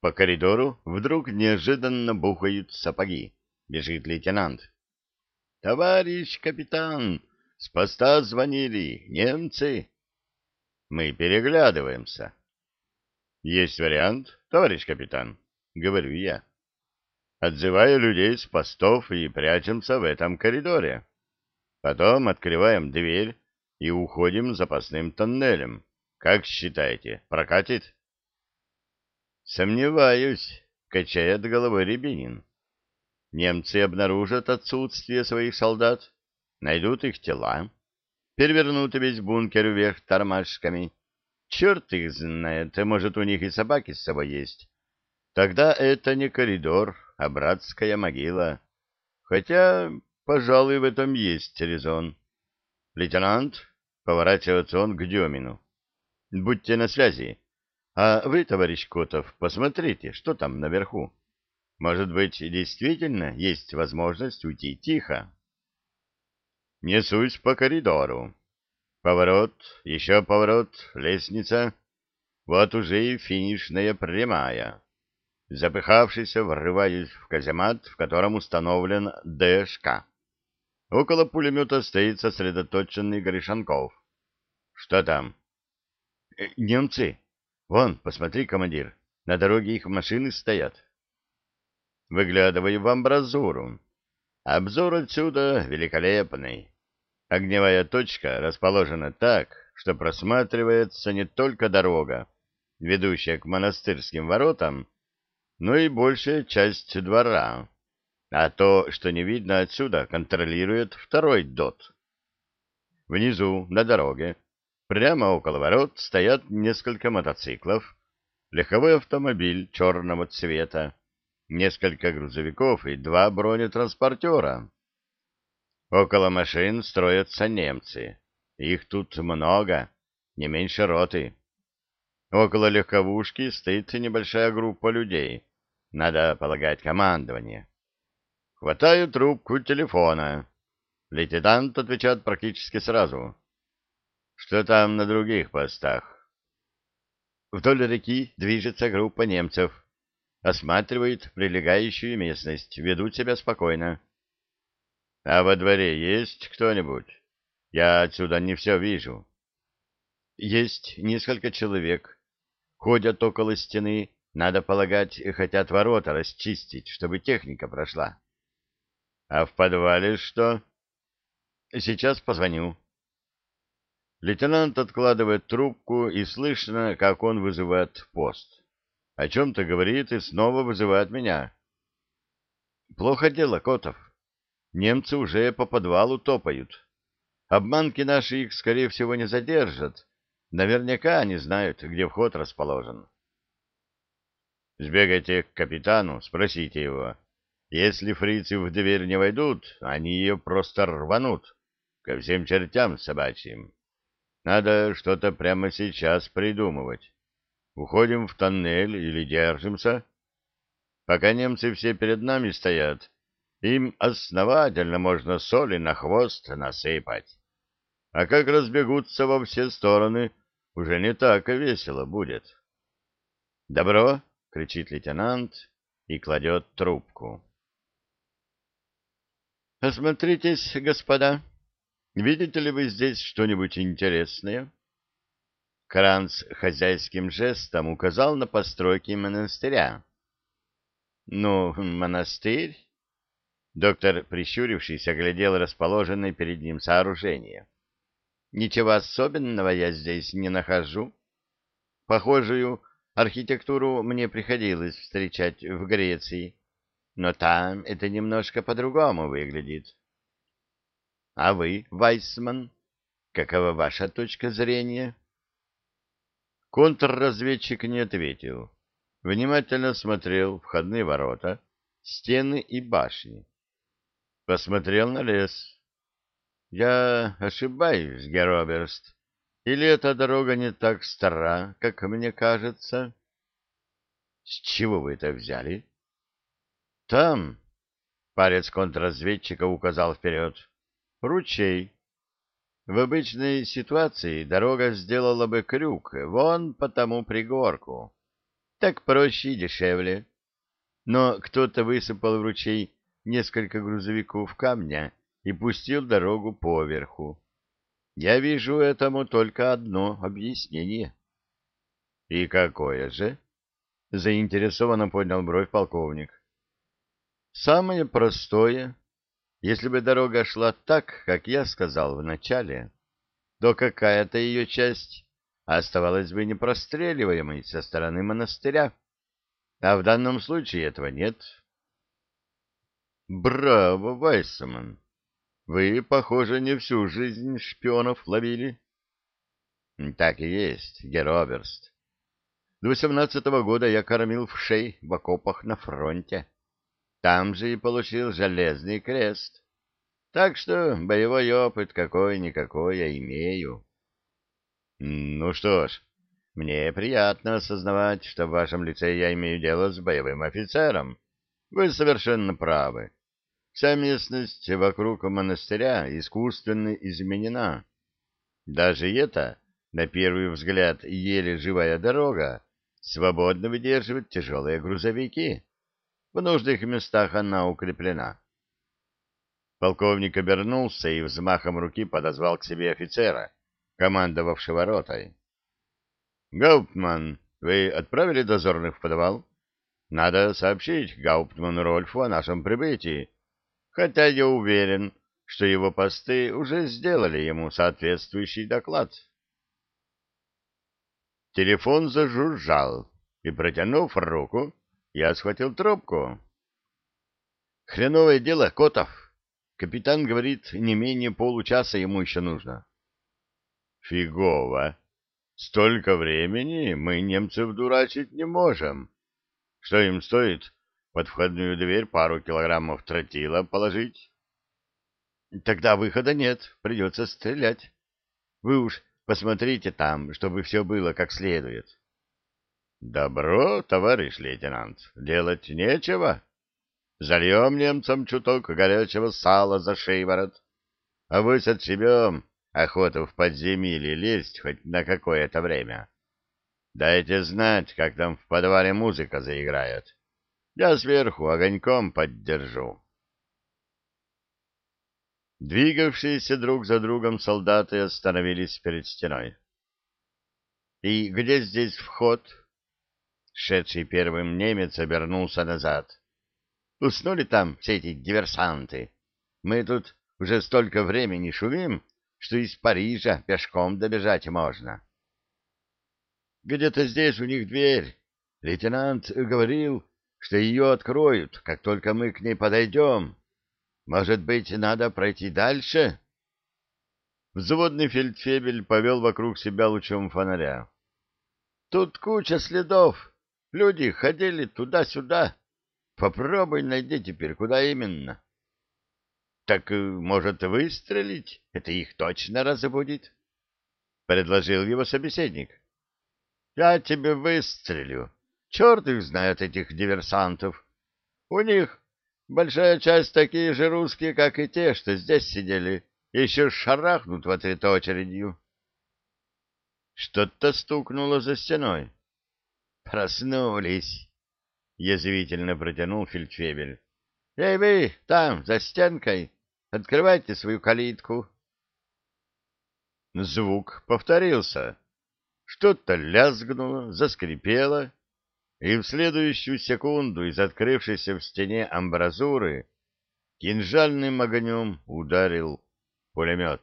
По коридору вдруг неожиданно бухают сапоги. Бежит лейтенант. — Товарищ капитан, с поста звонили немцы. Мы переглядываемся. — Есть вариант, товарищ капитан, — говорю я. Отзываю людей с постов и прячемся в этом коридоре. Потом открываем дверь и уходим запасным тоннелем. Как считаете, прокатит? Сомневаюсь, качает головой Рябинин. Немцы обнаружат отсутствие своих солдат, найдут их тела, перевернут весь бункер вверх тормашками. Черт их знает, может, у них и собаки с собой есть. Тогда это не коридор, а братская могила. Хотя, пожалуй, в этом есть резон. Лейтенант, поворачивается он к Демину. Будьте на связи. А вы, товарищ Котов, посмотрите, что там наверху. Может быть, действительно есть возможность уйти тихо. Несусь по коридору. Поворот, еще поворот, лестница. Вот уже и финишная прямая. Запыхавшийся, врываюсь в каземат, в котором установлен ДШК. Около пулемета стоит сосредоточенный Гришанков. Что там? Э, немцы. Вон, посмотри, командир, на дороге их машины стоят. Выглядываю в амбразуру. Обзор отсюда великолепный. Огневая точка расположена так, что просматривается не только дорога, ведущая к монастырским воротам, но и большая часть двора. А то, что не видно отсюда, контролирует второй ДОТ. Внизу, на дороге, прямо около ворот, стоят несколько мотоциклов, легковой автомобиль черного цвета, несколько грузовиков и два бронетранспортера. Около машин строятся немцы. Их тут много, не меньше роты. Около легковушки стоит небольшая группа людей. Надо полагать командование. Хватаю трубку телефона. Лейтенант отвечает практически сразу. Что там на других постах? Вдоль реки движется группа немцев. Осматривают прилегающую местность, ведут себя спокойно. А во дворе есть кто-нибудь? Я отсюда не все вижу. Есть несколько человек. Ходят около стены, надо полагать, хотят ворота расчистить, чтобы техника прошла. А в подвале что? Сейчас позвоню. Лейтенант откладывает трубку, и слышно, как он вызывает пост. О чем-то говорит и снова вызывает меня. Плохо дело, Котов. Немцы уже по подвалу топают. Обманки наши их, скорее всего, не задержат. Наверняка они знают, где вход расположен. Сбегайте к капитану, спросите его. Если фрицы в дверь не войдут, они ее просто рванут. Ко всем чертям собачьим. Надо что-то прямо сейчас придумывать. Уходим в тоннель или держимся? Пока немцы все перед нами стоят, им основательно можно соли на хвост насыпать. А как разбегутся во все стороны, уже не так весело будет. «Добро!» — кричит лейтенант и кладет трубку. Осмотритесь, господа. Видите ли вы здесь что-нибудь интересное? Кранц хозяйским жестом указал на постройки монастыря. Ну, монастырь? Доктор, прищурившись, оглядел расположенное перед ним сооружение. Ничего особенного я здесь не нахожу. Похожую архитектуру мне приходилось встречать в Греции но там это немножко по-другому выглядит. А вы, Вайсман, какова ваша точка зрения? Контрразведчик не ответил. Внимательно смотрел входные ворота, стены и башни. Посмотрел на лес. Я ошибаюсь, Героберст. Или эта дорога не так стара, как мне кажется? С чего вы это взяли? Там, парец контрразведчика указал вперед, ручей. В обычной ситуации дорога сделала бы крюк вон по тому пригорку. Так проще и дешевле. Но кто-то высыпал в ручей несколько грузовиков камня и пустил дорогу поверху. Я вижу этому только одно объяснение. — И какое же? — заинтересованно поднял бровь полковник. — Самое простое. Если бы дорога шла так, как я сказал вначале, то какая-то ее часть оставалась бы непростреливаемой со стороны монастыря. А в данном случае этого нет. Браво, Вайсман! Вы, похоже, не всю жизнь шпионов ловили. Так и есть, Героберст. До восемнадцатого года я кормил в шей в окопах на фронте. Там же и получил железный крест. Так что боевой опыт какой-никакой я имею. Ну что ж, мне приятно осознавать, что в вашем лице я имею дело с боевым офицером. Вы совершенно правы. Вся местность вокруг монастыря искусственно изменена. Даже эта, на первый взгляд, еле живая дорога свободно выдерживает тяжелые грузовики. В нужных местах она укреплена. Полковник обернулся и взмахом руки подозвал к себе офицера, командовавшего ротой. — Гауптман, вы отправили дозорных в подвал? Надо сообщить Гауптману Рольфу о нашем прибытии хотя я уверен, что его посты уже сделали ему соответствующий доклад. Телефон зажужжал, и, протянув руку, я схватил трубку. «Хреновое дело, Котов. Капитан говорит, не менее получаса ему еще нужно». «Фигово. Столько времени мы немцев дурачить не можем. Что им стоит под входную дверь пару килограммов тротила положить. Тогда выхода нет, придется стрелять. Вы уж посмотрите там, чтобы все было как следует. Добро, товарищ лейтенант, делать нечего. Зальем немцам чуток горячего сала за шейворот, а вы отшибем охоту в подземелье лезть хоть на какое-то время. Дайте знать, как там в подвале музыка заиграет. Я сверху огоньком поддержу. Двигавшиеся друг за другом солдаты остановились перед стеной. «И где здесь вход?» Шедший первым немец обернулся назад. «Уснули там все эти диверсанты? Мы тут уже столько времени шумим, что из Парижа пешком добежать можно». «Где-то здесь у них дверь. Лейтенант говорил, что ее откроют, как только мы к ней подойдем. Может быть, надо пройти дальше? Взводный фельдфебель повел вокруг себя лучом фонаря. Тут куча следов. Люди ходили туда-сюда. Попробуй найди теперь, куда именно. Так, э, может, выстрелить? Это их точно разбудит? Предложил его собеседник. Я тебе выстрелю, Черт их знает, этих диверсантов. У них большая часть такие же русские, как и те, что здесь сидели, еще шарахнут в ответ очередью. Что-то стукнуло за стеной. Проснулись, — язвительно протянул фельдфебель. — Эй вы, там, за стенкой, открывайте свою калитку. Звук повторился. Что-то лязгнуло, заскрипело и в следующую секунду из открывшейся в стене амбразуры кинжальным огнем ударил пулемет.